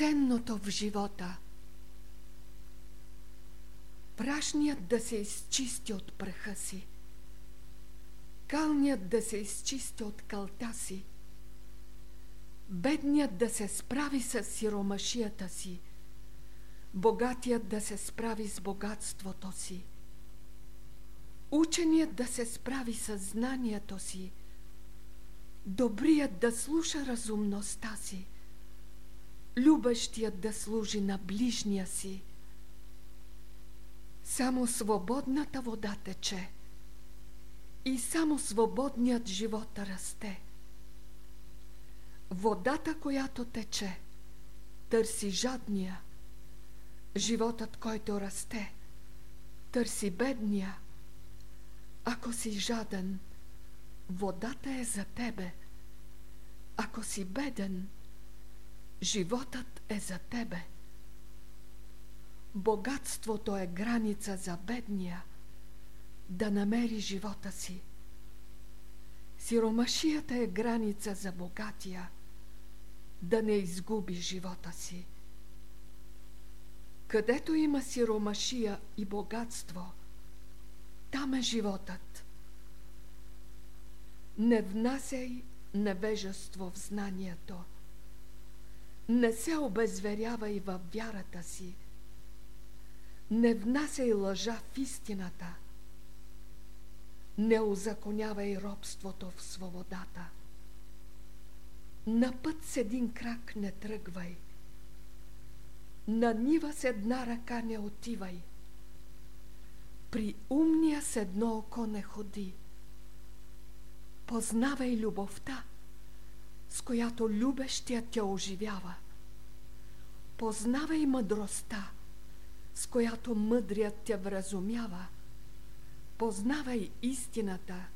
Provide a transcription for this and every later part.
ценното в живота. Прашният да се изчисти от праха си. Калният да се изчисти от калта си. Бедният да се справи с сиромашията си. Богатият да се справи с богатството си. Ученият да се справи с знанието си. Добрият да слуша разумността си любещият да служи на ближния си. Само свободната вода тече и само свободният живот расте. Водата, която тече, търси жадния. Животът, който расте, търси бедния. Ако си жаден, водата е за тебе. Ако си беден, Животът е за тебе. Богатството е граница за бедния да намери живота си. Сиромашията е граница за богатия да не изгуби живота си. Където има сиромашия и богатство, там е животът. Не внасяй невежество в знанието – не се обезверявай във вярата си. Не внасяй лъжа в истината. Не озаконявай робството в свободата. На път с един крак не тръгвай. На нива с една ръка не отивай. При умния с едно око не ходи. Познавай любовта – с която любещия тя оживява. Познавай мъдростта, с която мъдрият тя вразумява. Познавай истината,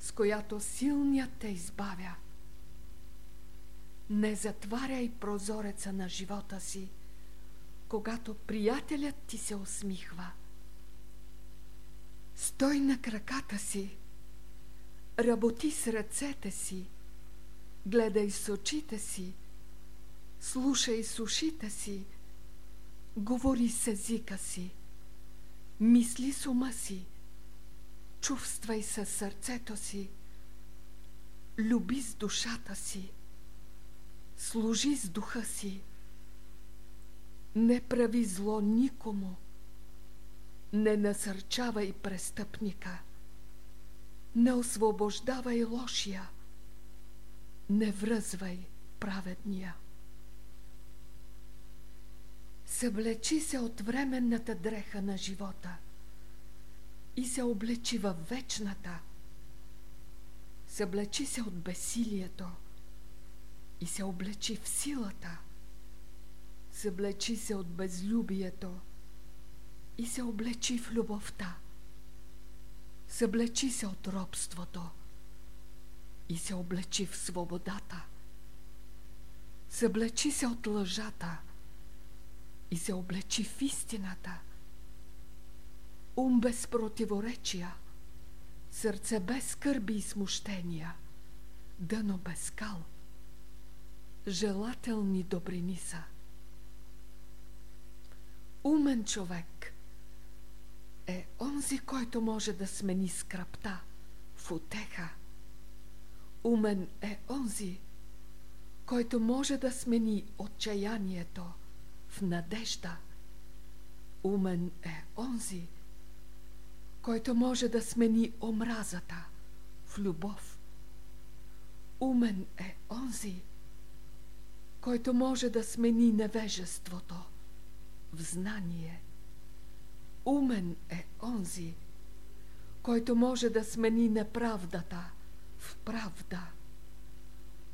с която силният те избавя. Не затваряй прозореца на живота си, когато приятелят ти се усмихва. Стой на краката си, работи с ръцете си, Гледай с очите си, слушай с ушите си, говори с езика си, мисли с ума си, чувствай със сърцето си, люби с душата си, служи с духа си, не прави зло никому, не насърчавай престъпника, не освобождавай лошия – не връзвай праведния. Съблечи се от временната дреха на живота и се облечи във вечната. Съблечи се от бесилието и се облечи в силата. Съблечи се от безлюбието и се облечи в любовта. Съблечи се от робството и се облечи в свободата. Съблечи се от лъжата и се облечи в истината. Ум без противоречия, сърце без скърби и смущения, дъно без скал. Желателни добрини са. Умен човек е онзи, който може да смени скръпта в утеха Умен е онзи, който може да смени отчаянието в надежда. Умен е онзи, който може да смени омразата в любов. Умен е онзи, който може да смени невежеството в знание. Умен е онзи, който може да смени неправдата в правда.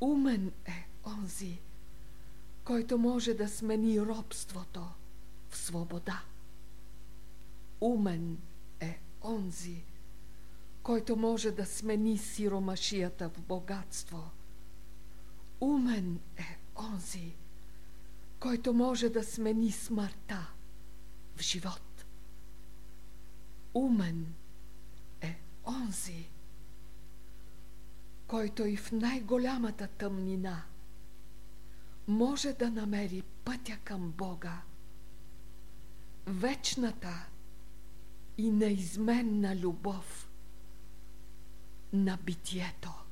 Умен е онзи, който може да смени робството в свобода. Умен е онзи, който може да смени сиромашията в богатство. Умен е онзи, който може да смени смъртта в живот. Умен е онзи, който и в най-голямата тъмнина може да намери пътя към Бога, вечната и неизменна любов на битието.